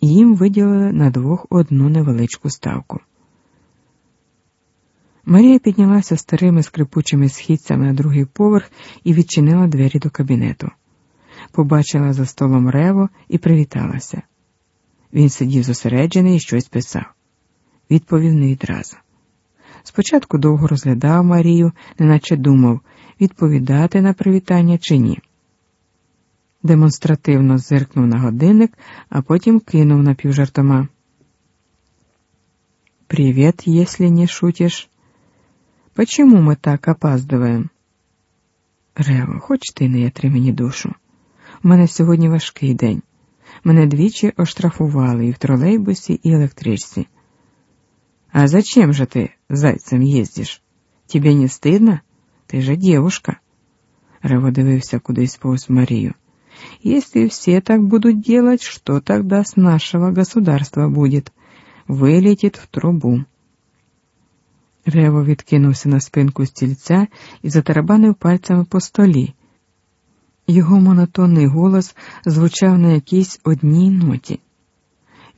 Їм виділили на двох одну невеличку ставку. Марія піднялася старими скрипучими східцями на другий поверх і відчинила двері до кабінету. Побачила за столом рево і привіталася. Він сидів зосереджений і щось писав. Відповів не відразу. Спочатку довго розглядав Марію, неначе думав, відповідати на привітання чи ні Демонстративно зиркнув на годинник, а потім кинув напівжартома. «Привет, если не шутишь. Почему мы так опаздываем?» Рево, хоч ти не ятри мені душу. У мене сьогодні важкий день. Мене двічі оштрафували і в тролейбусі, і електричці. А зачем же ты зайцем ездишь? Тебе не стыдно? Ты же девушка. Рево дивився кудись повз Марію. Если все так будут делать, что тогда с нашего государства будет? Вылетит в трубу. Рево відкинувся на спинку стільця і затарабанив пальцями по столі. Його монотонний голос звучав на якійсь одній ноті.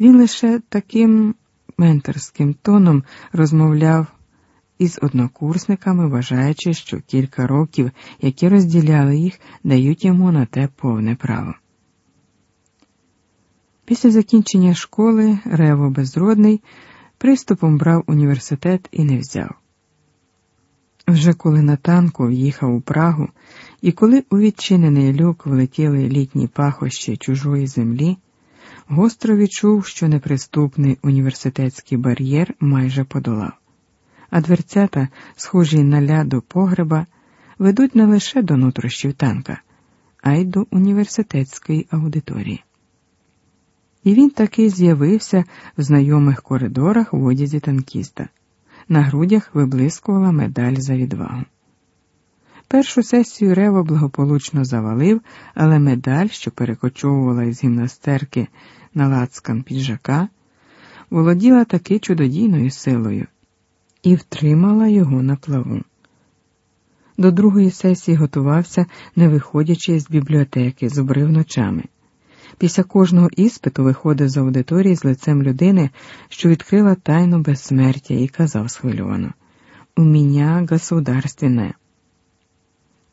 Він лише таким менторським тоном розмовляв із однокурсниками, вважаючи, що кілька років, які розділяли їх, дають йому на те повне право. Після закінчення школи Рево Безродний приступом брав університет і не взяв. Вже коли на танку в'їхав у Прагу, і коли у відчинений люк влетіли літні пахощі чужої землі, гостро відчув, що неприступний університетський бар'єр майже подолав, а дверцята, схожі на ляду погреба, ведуть не лише до нутрощів танка, а й до університетської аудиторії. І він таки з'явився в знайомих коридорах в одязі танкіста. На грудях виблискувала медаль за відвагу. Першу сесію Рево благополучно завалив, але медаль, що перекочовувала із гімнастерки на лацкан піджака, володіла таки чудодійною силою і втримала його на плаву. До другої сесії готувався, не виходячи з бібліотеки, зубрив ночами. Після кожного іспиту виходив з аудиторії з лицем людини, що відкрила тайну безсмертя, і казав схвильовано У мене государственне.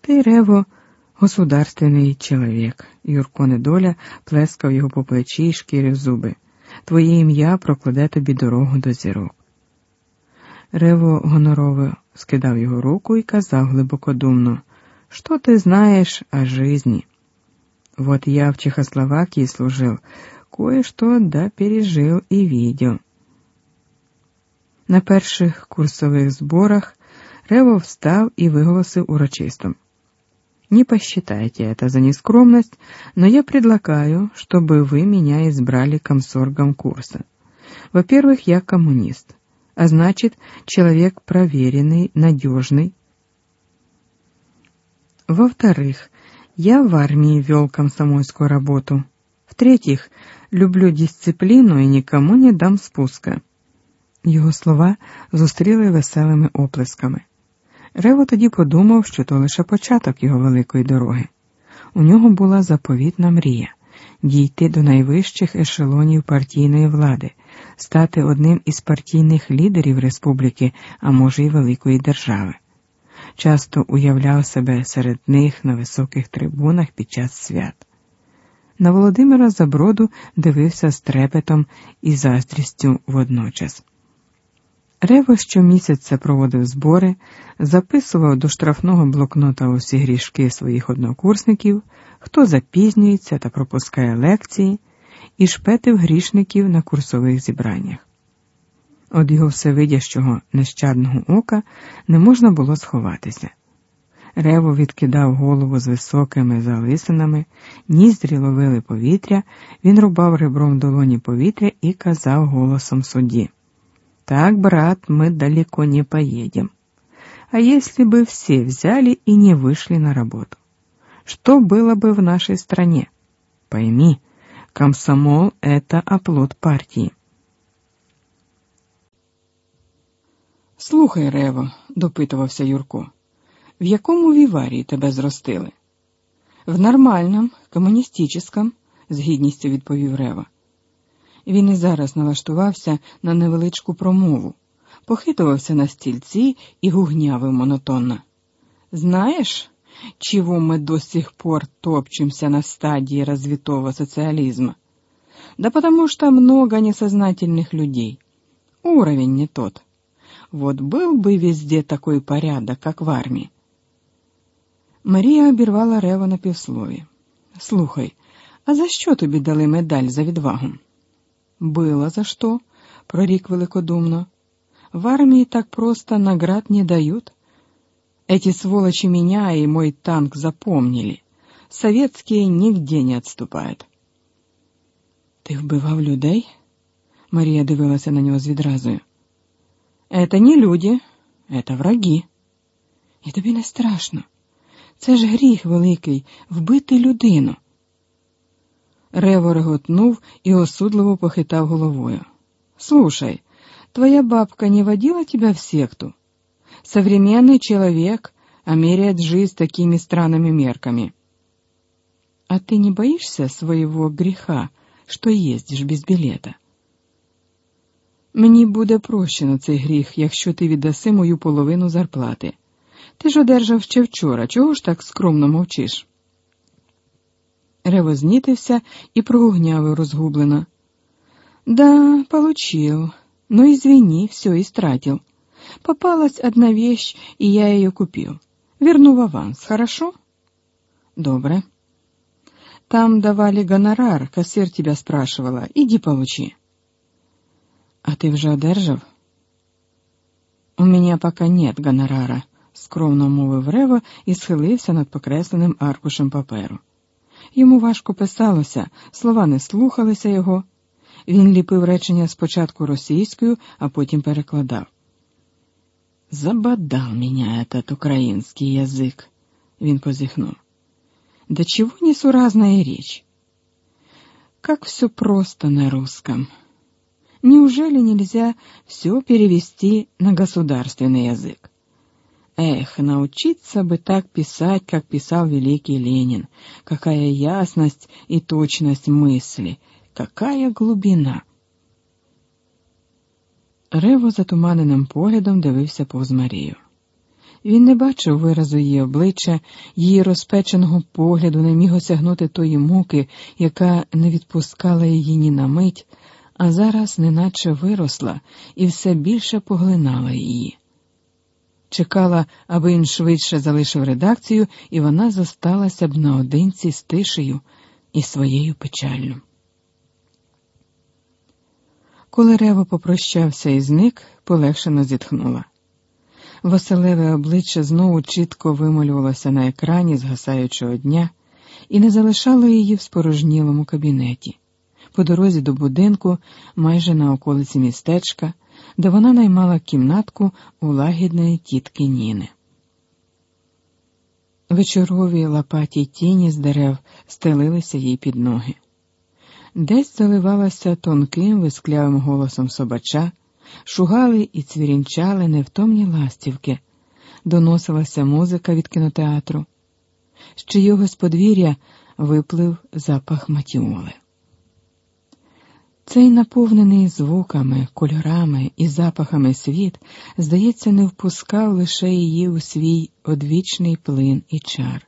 Ти, Рево, государственний чоловік. Юрко недоля плескав його по плечі і шкірив зуби. Твоє ім'я прокладе тобі дорогу до зірок. Рево гонорово скидав його руку і казав глибокодумно, що ти знаєш о жизни? Вот я в Чехословакии служил, кое-что да пережил и видел. На перших курсових зборах Рево встав и виголосив урочисто. Не посчитайте это за нескромность, но я предлагаю, чтобы вы меня избрали комсоргом курса. Во-первых, я коммунист, а значит, человек проверенный, надежный. Во-вторых, я в армии вел комсомольскую работу. В-третьих, люблю дисципліну і нікому не дам спуска. Його слова зустріли веселими оплесками. Рево тоді подумав, що то лише початок його великої дороги. У нього була заповітна мрія дійти до найвищих ешелонів партійної влади, стати одним із партійних лідерів республіки, а може й великої держави часто уявляв себе серед них на високих трибунах під час свят. На Володимира Заброду дивився з трепетом і заздрістю водночас. Рево щомісяця проводив збори, записував до штрафного блокнота усі грішки своїх однокурсників, хто запізнюється та пропускає лекції, і шпетив грішників на курсових зібраннях. Од його всевидящого нещадного ока не можна було сховатися. Рево відкидав голову з високими залисинами, ніздрі ловили повітря, він рубав ребром долоні повітря і казав голосом судді. Так, брат, мы далеко не поедем. А если бы все взяли и не вышли на работу? Что было бы в нашей стране? Пойми, комсомол — это оплот партии. Слухай, Рево, допитувався Юрко, в якому віварії тебе зростили? В нормальном, комуністичном, з гідністю відповів Рева. Він і зараз налаштувався на невеличку промову, похитувався на стільці і гугнявив монотонно. Знаєш, чего мы до сих пор топчемся на стадии развитого социализма? Да потому что много несознательных людей. Уровень не тот. Вот был бы везде такой порядок, как в армии. Марія обірвала Рева на півслові. Слухай, а за що тобі дали медаль за відвагу? Было за что, прорік великодумно. В армии так просто наград не дают. Эти сволочи меня и мой танк запомнили. Советские нигде не отступают. Ти вбивав людей? Марія дивилася на нього з відразою. Это не люди, это враги. І тобі не страшно. Це ж гріх великий вбити людину. Рево реготнув і осудливо похитав головою. Слушай, твоя бабка не водила тебя в секту? Современный человек, а меряет жизнь такими странными мерками. А ты не боишься своего греха, що їздиш без білета? Мені буде прощено цей гріх, якщо ти віддаси мою половину зарплати. Ти ж одержав ще вчора, чого ж так скромно мовчиш? Рево знітився і прогугнявив розгублено. Да, получил. Но извини, все истратил. Попалась одна вещь, и я ее купил. Верну в аванс, хорошо? Добре. Там давали гонорар, кассир тебя спрашивала. Иди получи. А ты вже одержав? У меня пока нет гонорара, скромно мовив Рево і схилився над покресленим аркушем паперу. Йому важко писалося, слова не слухалися його. Він ліпив речення спочатку російською, а потім перекладав. Забодал меня этот украинский язык, він позіхнув. Да чего несуразная речь? Как все просто на русском. Неужели нельзя все перевести на государственный язык? Эх, научиться бы так писать, как писал великий Ленин. Какая ясность и точность мысли, какая глубина. Рево затуманеним поглядом дивився повз Марію. Він не бачив виразу її обличчя, її розпеченого погляду, не міг осягнути тої муки, яка не відпускала її ні на мить, а зараз неначе виросла і все більше поглинала її. Чекала, аби він швидше залишив редакцію, і вона зосталася б наодинці з тишею і своєю печаллю. Коли Рево попрощався і зник, полегшено зітхнула. Василеве обличчя знову чітко вималювалося на екрані згасаючого дня і не залишало її в спорожнілому кабінеті, по дорозі до будинку, майже на околиці містечка, де вона наймала кімнатку у лагідної тітки Ніни. Вечорові лопаті тіні з дерев стелилися їй під ноги. Десь заливалася тонким висклявим голосом собача, шугали і цвірінчали невтомні ластівки, доносилася музика від кінотеатру, з чийого з подвір'я виплив запах матіоли. Цей наповнений звуками, кольорами і запахами світ, здається, не впускав лише її у свій одвічний плин і чар.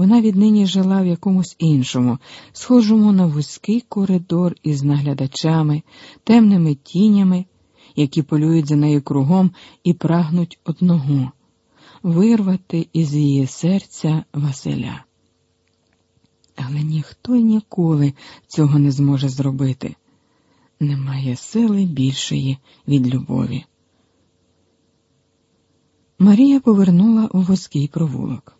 Вона віднині жила в якомусь іншому, схожому на вузький коридор із наглядачами, темними тінями, які полюють за нею кругом і прагнуть одного вирвати із її серця Василя. Але ніхто ніколи цього не зможе зробити. Немає сили більшої від любові. Марія повернула у вузький провулок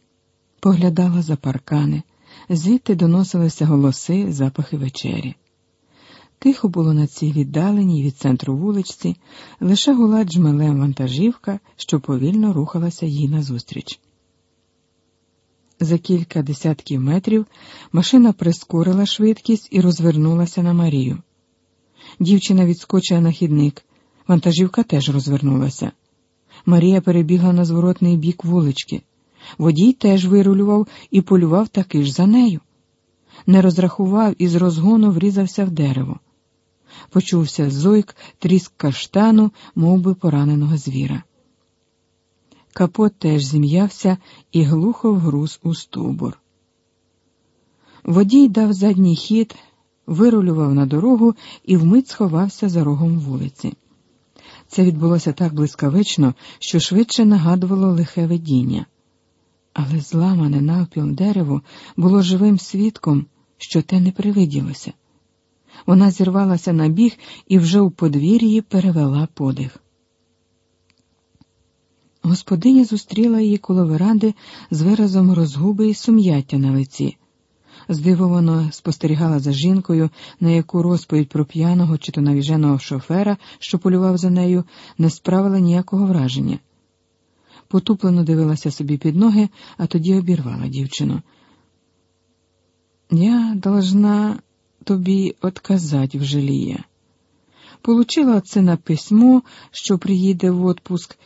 поглядала за паркани, звідти доносилися голоси, запахи вечері. Тихо було на цій віддаленій від центру вуличці, лише гула джмелем вантажівка, що повільно рухалася їй назустріч. За кілька десятків метрів машина прискорила швидкість і розвернулася на Марію. Дівчина відскочила на хідник, вантажівка теж розвернулася. Марія перебігла на зворотний бік вулички. Водій теж вирулював і полював таки ж за нею. Не розрахував і з розгону врізався в дерево. почувся зойк, тріск каштану, мов би пораненого звіра. Капот теж зім'явся і глухо вгруз у стовбур. Водій дав задній хід, вирулював на дорогу і вмить сховався за рогом вулиці. Це відбулося так блискавично, що швидше нагадувало лихе видіння. Але зламане навпіл дерево було живим свідком, що те не привиділося. Вона зірвалася на біг і вже у подвір'ї перевела подих. Господиня зустріла її коло веранди з виразом розгуби і сум'яття на лиці. Здивовано спостерігала за жінкою, на яку розповідь про п'яного чи то навіженого шофера, що полював за нею, не справила ніякого враження. Потуплено дивилася собі під ноги, а тоді обірвала дівчину. Я должна тобі отказать в жаліє. Получила це на письмо, що приїде в отпуск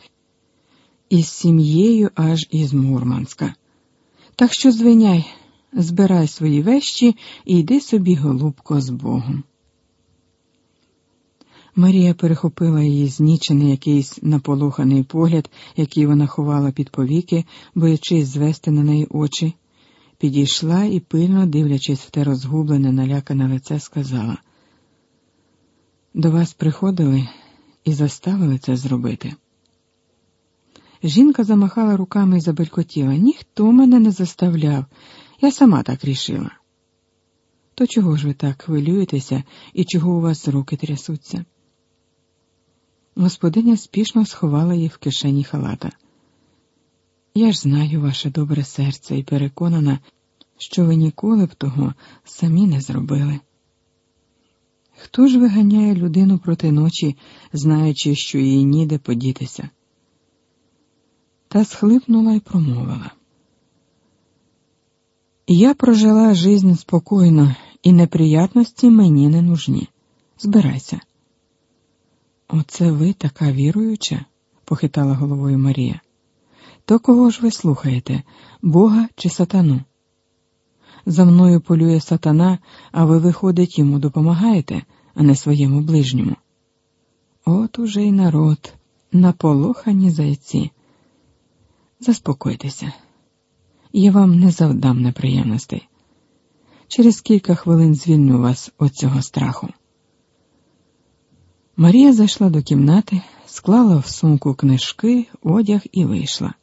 із сім'єю аж із Мурманська. Так що звиняй, збирай свої вещі і йди собі, голубко, з Богом. Марія перехопила її знічений якийсь наполоханий погляд, який вона ховала під повіки, боячись звести на неї очі, підійшла і, пильно дивлячись в те розгублене, налякане лице, сказала: До вас приходили і заставили це зробити. Жінка замахала руками і забелькотіла. Ніхто мене не заставляв, я сама так рішила. То чого ж ви так хвилюєтеся і чого у вас руки трясуться? Господиня спішно сховала її в кишені халата. Я ж знаю ваше добре серце і переконана, що ви ніколи б того самі не зробили. Хто ж виганяє людину проти ночі, знаючи, що їй ніде подітися? Та схлипнула і промовила. Я прожила жизнь спокійно, і неприятності мені не нужні. Збирайся. Оце ви така віруюча, похитала головою Марія. То кого ж ви слухаєте, Бога чи сатану? За мною полює сатана, а ви, виходить, йому допомагаєте, а не своєму ближньому. От уже й народ, наполохані зайці. Заспокойтеся, я вам не завдам неприємностей. Через кілька хвилин звільню вас від цього страху. Марія зайшла до кімнати, склала в сумку книжки, одяг і вийшла.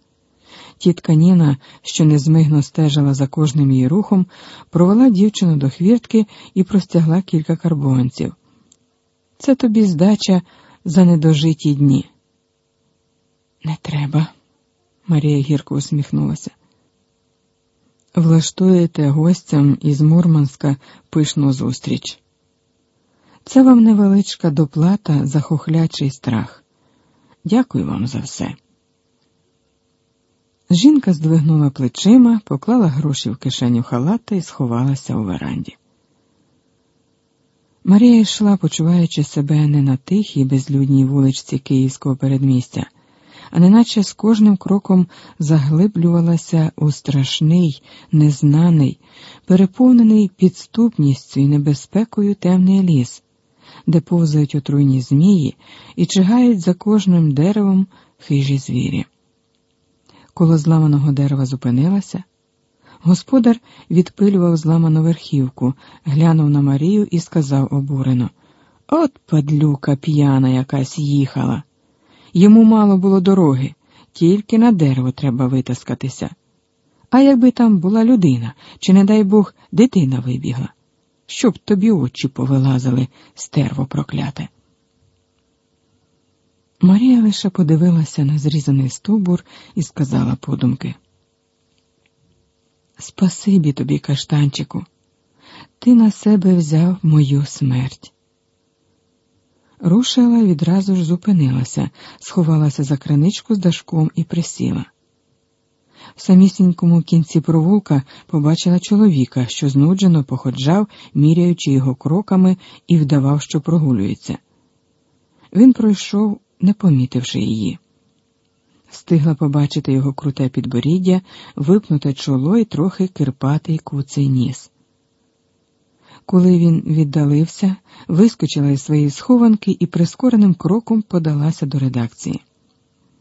Тітка Ніна, що незмигно стежила за кожним її рухом, провела дівчину до хвіртки і простягла кілька карбованців. Це тобі здача за недожиті дні. Не треба, Марія гірко усміхнулася. Влаштуєте гостям із Мурманська пишну зустріч. Це вам невеличка доплата за хохлячий страх. Дякую вам за все. Жінка здвигнула плечима, поклала гроші в кишеню халата і сховалася у веранді. Марія йшла, почуваючи себе не на тихій безлюдній вуличці Київського передмістя, а неначе з кожним кроком заглиблювалася у страшний, незнаний, переповнений підступністю і небезпекою темний ліс де повзають отруйні змії і чигають за кожним деревом хижі звірі. Коло зламаного дерева зупинилася. Господар відпилював зламану верхівку, глянув на Марію і сказав обурено От падлюка п'яна якась їхала. Йому мало було дороги, тільки на дерево треба витаскатися. А якби там була людина, чи, не дай Бог, дитина вибігла щоб тобі очі повилазили, стерво прокляте. Марія лише подивилася на зрізаний стовбур і сказала подумки. Спасибі тобі, каштанчику, ти на себе взяв мою смерть. Рушила відразу ж зупинилася, сховалася за криничку з дашком і присіла. В самісінькому кінці провулка побачила чоловіка, що знуджено походжав, міряючи його кроками, і вдавав, що прогулюється. Він пройшов, не помітивши її. Встигла побачити його круте підборіддя, випнуте чоло і трохи кирпатий куций ніс. Коли він віддалився, вискочила із своєї схованки і прискореним кроком подалася до редакції.